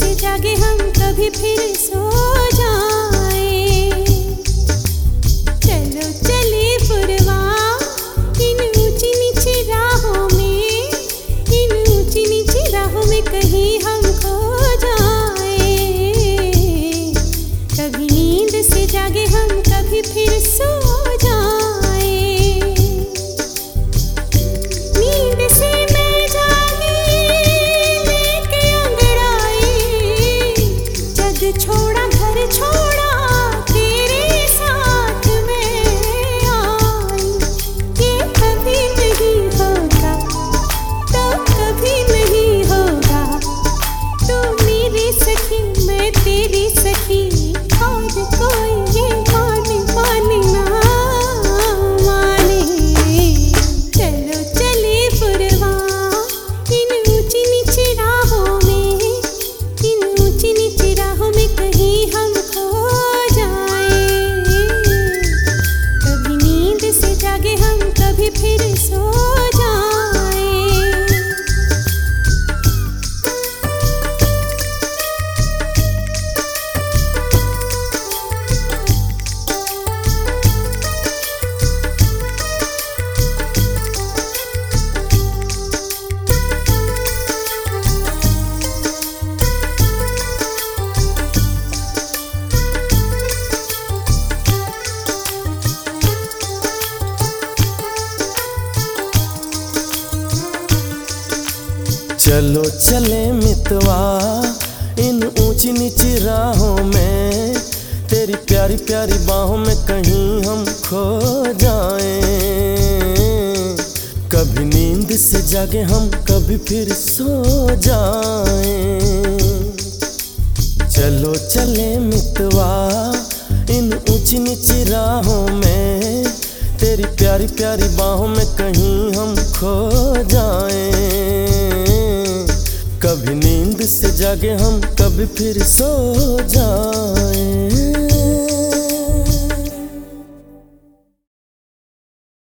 जागे सखी और कोई ये चलो चले मितवा, इन ऊँची नीची राहों में। तेरी प्यारी प्यारी बाहों में कहीं हम खो जाएँ। कभी नींद से जागे हम, कभी फिर सो जाएँ। चलो चले मितवा, इन ऊँची नीची राहों में। तेरी प्यारी प्यारी बाहों में कहीं हम खो जाएँ। से जागे हम कभी फिर सो जाएँ